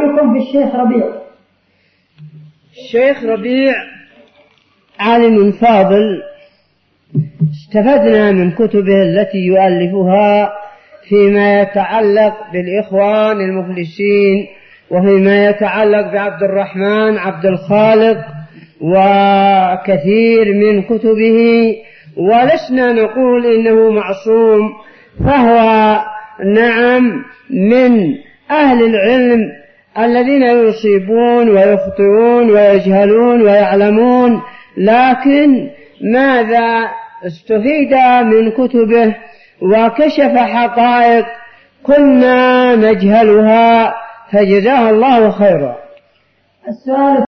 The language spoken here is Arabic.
رأيكم في الشيخ ربيع. الشيخ ربيع عالم فاضل. استفدنا من كتبه التي يؤلفها فيما يتعلق بالإخوان المفلسين وفيما يتعلق بعبد الرحمن عبد الخالق وكثير من كتبه. ولسنا نقول إنه معصوم فهو نعم من أهل العلم الذين يصيبون ويخطئون ويجهلون ويعلمون لكن ماذا استفيد من كتبه؟ وكشف حقائق كنا نجهلها فجزاه الله خيرا. السؤال